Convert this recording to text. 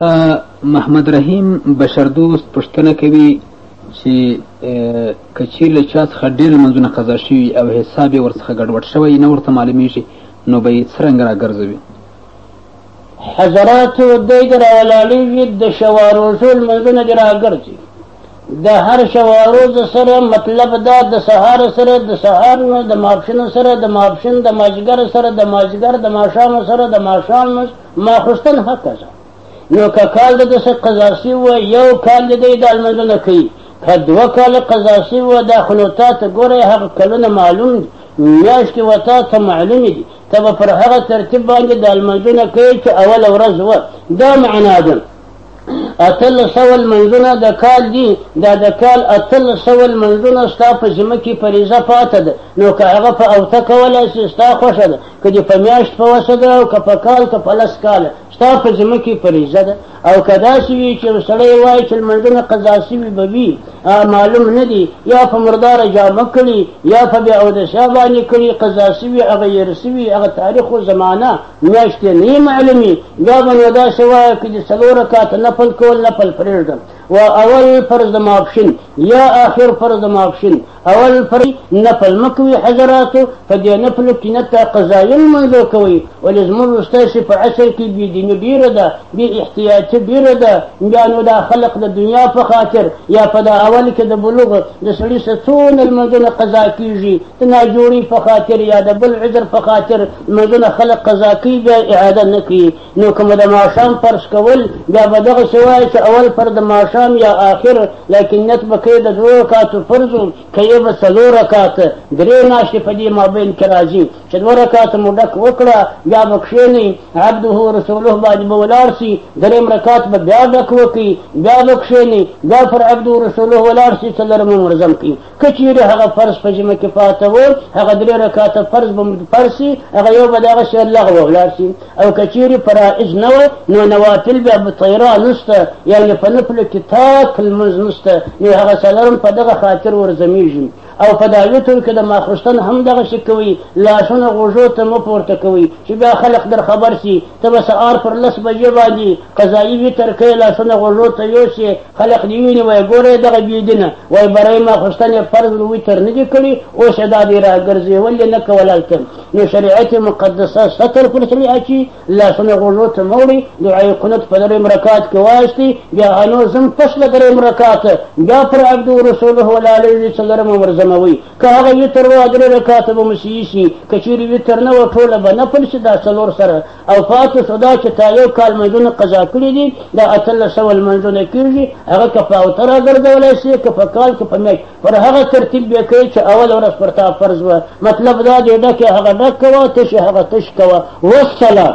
محمد رحیم بشردوست پوښتنه کوي چې که چیرې له چا څخه ډېر لمونځونه قضا شوي او حساب یې ورڅخه ګډوډ شوی نه ورته معلومیږي نو به یې څرنګه راګرځوي حضراتو دی دې راولاړېږي د شواروزو لمونځونه دې راګرځي د هر شواروز سره مطلب دا د سهار سره د سهار د ماپښین سره د ماپښین د ماجګر سره د ماجګر د ماښام سره د ماښام سره ماخوستن حق ده نو که کال د دسه قضا سی و یو کال د دې د المنځنه کوي که دوه کال قضا سی و دا خو نو تا ته ګوره هغه کلونه معلوم دي میاشتې و تا ته معلومې دي ته به پر هغه ترتیب باندې د المنځونه کوي چې اوله ورځ وه دا معنا ده اتل سول منځونه د کال دي دا د کال اتل سول منځونه ستا په ذمه کې فریضه پاته ده نو که هغه په اوته کولای شي ستا خوښه ده که دې په میاشت په وسه ده او که په کال که په لس کاله ستا په ذمه کې فریضه ده او که داسې وي چې یو سړی وایي چې لمنځونه قضا سوي به وي معلوم نه دي یا په مرداره جامه کړي یا په بې اودسیا باندې کړي قضا سوي هغه یېر سوي هغه تاریخ و زمانه میاشتې نه یې معلومي بیا به نو داسې وایه که د څلور رکاته نفل کول نفل پرېږدم و اول فرض د ماپښین یا آخر فرض د ماپښین اول فرض نفل مه کوي حضراتو په دې نفلو کې نه تا قضایي لمونځو کوئ ولې زموږ ستاسې په عصر کې بېدیني ډېره ده بې احتیاطي ډېره ده بیا نو دا خلق د دنیا په خاطر یا په دا اول کې د بلوغ د سړي څه څونه لمونځونه قضا کېږي د ناجوړي په خاطر یا د بل عذر په خاطر لمونځونه خلک قضا کوي بیا اعاده نه کوي نو که مو د ماښام فرض کول بیا به دغسې وایي چې اول پر د ماښام یا آخر لکن نیت به کوې د دوو رکاتو فرض و که یې به څلور رکات درې ناشتې په دې مابین کې راځي چې دوه رکات مو ډک وکړه بیا به کښېنئ عبده رسوله باندې به ولاړ سي درېیم رکات به بیا ډک وکړي بیا به کښېنئ بیا پر عبده رسوله ولاړ سي څلورم منظم کړي که چیرې هغه فرض په ذمه کې پاته و هغه درې رکعاته فرض به پر سي هغه یو به د هغه شی لغوه ولاړ شي او که چیرې فرائض نه وه نو نوافل بیا بطیرا نسته یعنې په نفلو کې تاک لمونځ نسته نو هغه څلورم په دغه خاطر ورځمیږي او په دعوی تور کې د ماخوستن هم دغه شي کوي لاسونه غوږو ته مه پورته کوي چې بیا خلق در خبر شي ته به سهار پر لس بجې باندې قضایي وتر کوې لاسونه غوږو ته یوسې خلق دی ویني وای ګوره دغه بيدنه وای برای ما خوستنې فرض نو وتر نه دي کړي اوس دا دی راګرځي ولې نه کولای تم نو شریعت مقدسه ستر پر سړي اچي لاسونه غوږو ته موړي دعای قنوت په درې مرکات کې واشتي بیا انو زم پس له درې مرکات بیا پر عبد رسوله ولا علیه څلرم مرزموي که هغه وتر و درې رکات به مسیسي کچيري وتر نه و ټوله به نه پلسي دا څلور سره او پاتې شو دا چې تا یو کال منځونه قضا کړي دي دا اتلس سوه لمونځونه کېږي هغه که په اوته راګرځولی شي که په کال کې په میاشت پر هغه ترتیب به کوي چې اوله ورځ پر تا فرض وه مطلب دا دی ډکې هغه ډک کوه تشې هغه تش کوه والسلام